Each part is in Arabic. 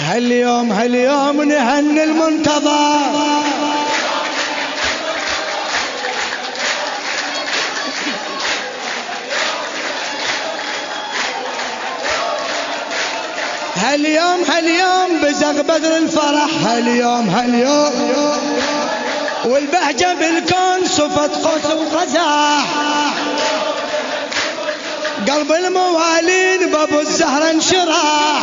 هاليوم هاليوم نهني المنتظر. هاليوم هاليوم بزغ بدر الفرح. هاليوم هاليوم والبهجة بالكون صفت قوس وقزح. قلب الموالين بابو الزهر انشرح.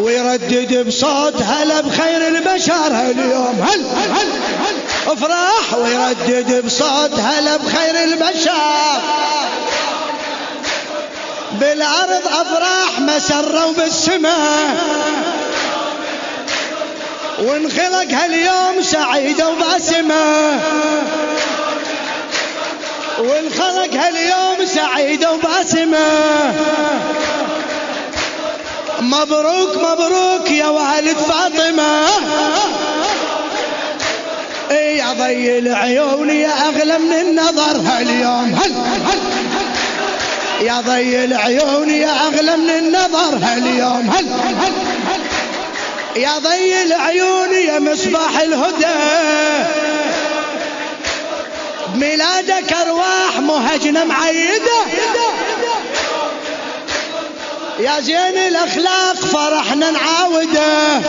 ويردد بصوت هلا بخير البشر هاليوم هل هل هل افرح؟ ويردد بصوت هلا بخير البشر. بالارض افراح مسرة وبالسماء. وانخلق هاليوم سعيده وباسمه وانخلق هاليوم سعيده وباسمه مبروك مبروك يا والد فاطمة. إي يا ضي العيون يا أغلى من النظر هاليوم. هل هل. يا ضي العيون يا أغلى من النظر هاليوم. هل هل يا ضي العيون يا مصباح الهدى. بميلادك أرواح مهجنة معيدة. يا زين الأخلاق فرحنا نعاوده.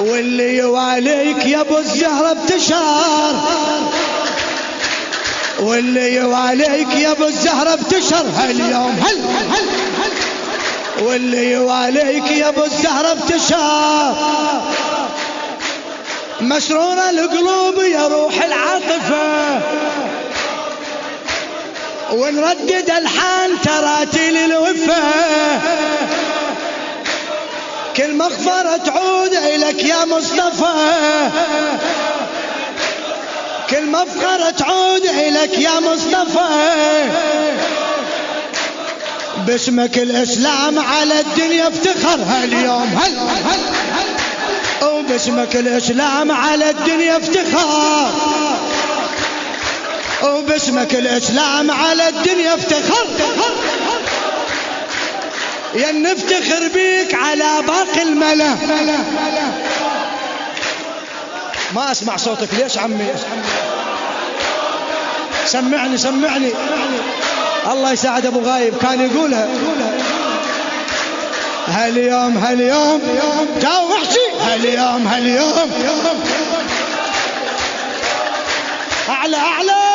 واللي يواليك يا أبو الزهرة بتشار واللي يواليك يا أبو الزهرة بتشر هاليوم هل هل هل واللي يواليك يا أبو الزهرة بتشر مسرورة القلوب يا روح العاطفة. ونردد الحان تراتيل الوفا كل مغفرة تعود إلك يا مصطفى. كل مفخرة تعود إلك يا مصطفى. باسمك الإسلام على الدنيا افتخر. هاليوم هل هل هل. وباسمك الإسلام على الدنيا افتخار وباسمك الإسلام على الدنيا. افتخر يا نفتخر بيك على باقي الملا. ما أسمع صوتك ليش عمي؟ سمعني سمعني. الله يساعد أبو غايب كان يقولها. هاليوم هاليوم. جاوب احكي هاليوم هاليوم. أعلى أعلى.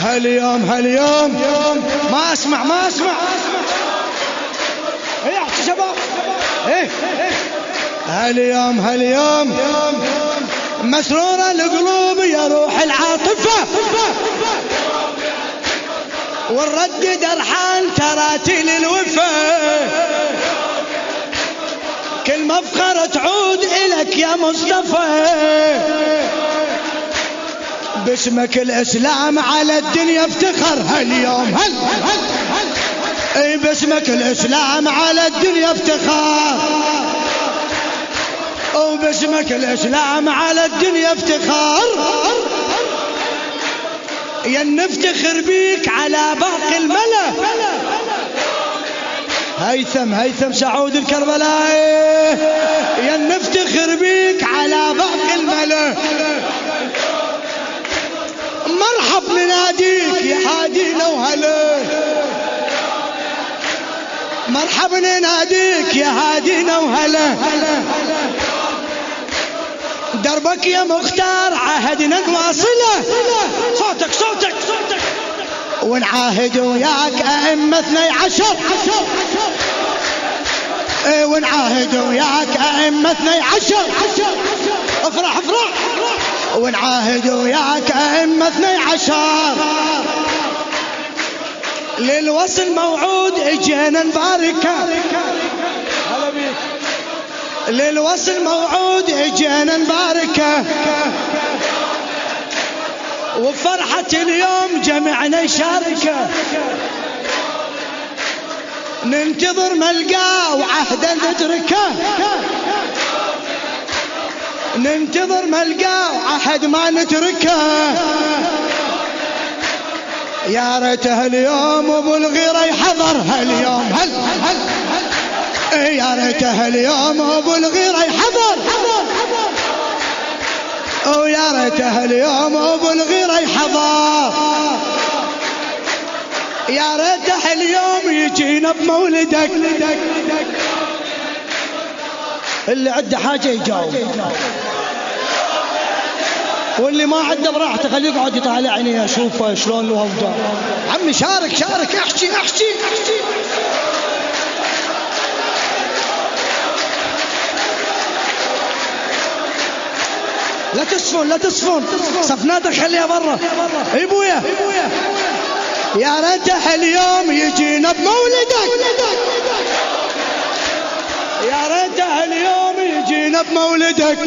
هاليوم هاليوم. ما أسمع ما أسمع. إيه شباب؟ إيه. هاليوم هاليوم. مسرورة القلوب يا روح العاطفة. ونردد أرحان تراتيل الوفا كل مفخرة تعود إلك يا مصطفى. باسمك الإسلام على الدنيا افتخر. هاليوم هل هل هل أي باسمك الإسلام على الدنيا افتخار وباسمك الإسلام على الدنيا افتخار يا نفتخر بيك على باقي الملأ. هيثم هيثم سعود الكربلائي. نناديك يا هادينا وهلا مرحبا نناديك يا هادينا وهلا دربك يا مختار عهدنا نواصله. صوتك صوتك صوتك. ونعاهد وياك أئمة اثني عشر. إيه ونعاهد وياك أئمة اثني عشر. افرح افرح ونعاهد وياك أئمة اثني عشر. للوصل موعود إجينا بيك للوصل موعود إجينا نباركه وفرحة اليوم جمعنا نشاركه ننتظر ملقاه وعهدا ندركه ننتظر ملقاه وعهد ما نتركه. يا ريته اليوم أبو الغيرة يحضر هاليوم هل هل هل؟ يا ريته اليوم أبو الغيرة يحضر. ويا ريته اليوم أبو الغيرة يحضر. يا ريته اليوم يجينا بمولدك. اللي عنده حاجة يجاوب. واللي ما عنده براحته خليه يقعد يطالع عيني اشوفه شلون اوضاع عمي شارك شارك احكي احكي. احكي لا تصفون لا تصفون صفناتك خليها برا. إي بويا. يا ريته اليوم يجينا بمولدك. يا ريته اليوم يجينا بمولدك.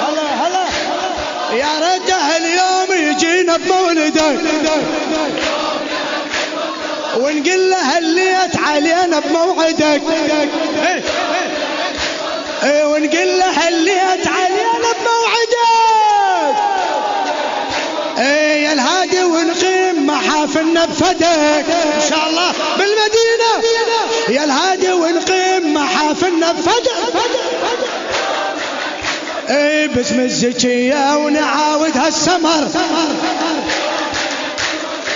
هلا هلا. يا ريته اليوم يجينا بمولدك. ونقول له هليت علينا بموعدك. إيه ونقول له هليت علينا بموعدك. إيه يا الهادي ونقيم محافلنا بفدك إن شاء الله بالمدينة بفدك اي باسم الزكية ونعاود هالسمر.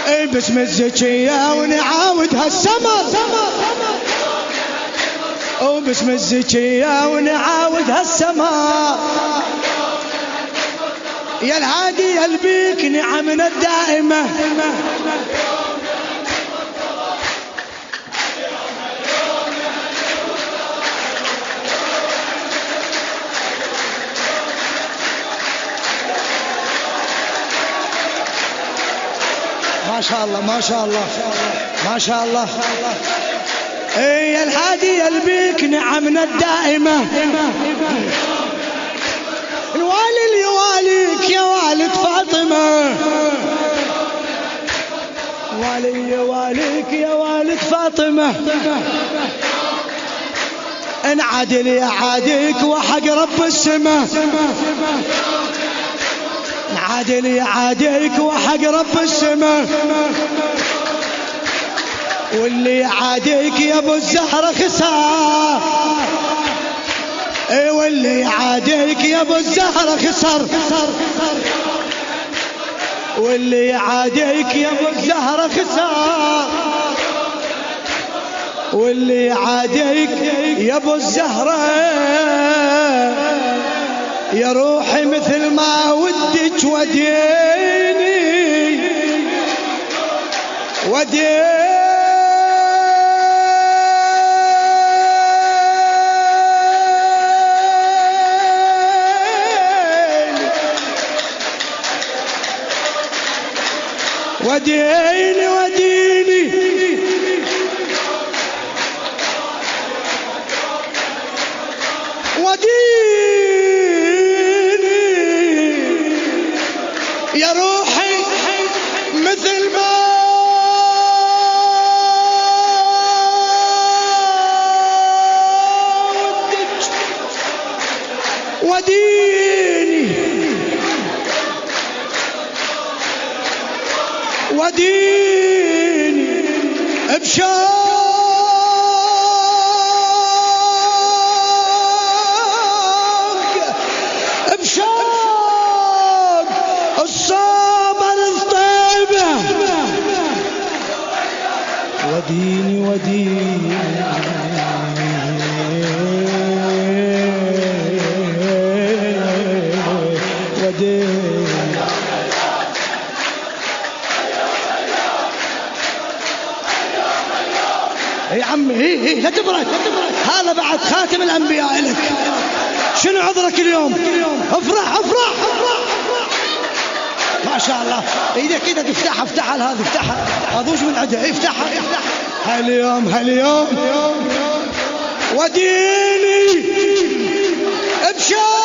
اي باسم الزكية ونعاود هالسمر. وباسم الزكية ونعاود هالسمر. يا الهادي يا البيك نعمنا الدائمة. شاء الله ما شاء الله ما شاء الله. اي الهادي يا البيك نعمنا الدائمة. الوالي اللي يواليك يا والد فاطمة. والي يواليك يا والد فاطمة. ان عادل يا عاديك وحق رب السماء. عادل يا عاديك وحق رب السماء واللي عاديك يا أبو الزهرة خسار اي واللي عاديك يا أبو الزهرة خسر. واللي عاديك يا أبو الزهرة خسر. واللي عاديك يا أبو الزهرة. يا روحي مثل ما ودك وديني. وديني. وديني بشوق بشوق الطيبة. وديني وديني. خاتم الأنبياء لك شنو عذرك اليوم؟ افرح افرح افرح. ما شاء الله. إيدك إيدك افتحها افتحها هذه افتحها اضوج من عندها افتحها افتحها هاليوم هاليوم. وديني بشوق.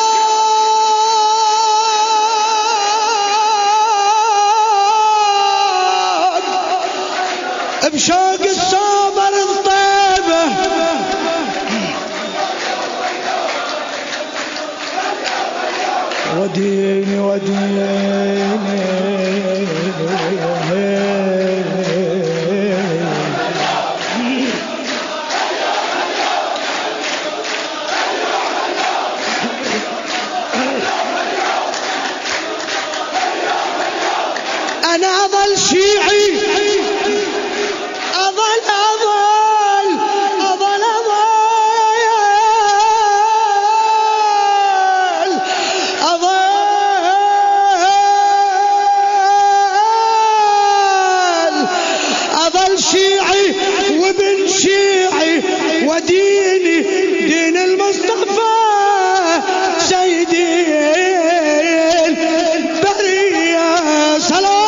بشوق. شيعي وديني دين المصطفى سيدي البرية. صلاة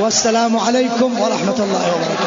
والسلام عليكم ورحمة الله وبركاته.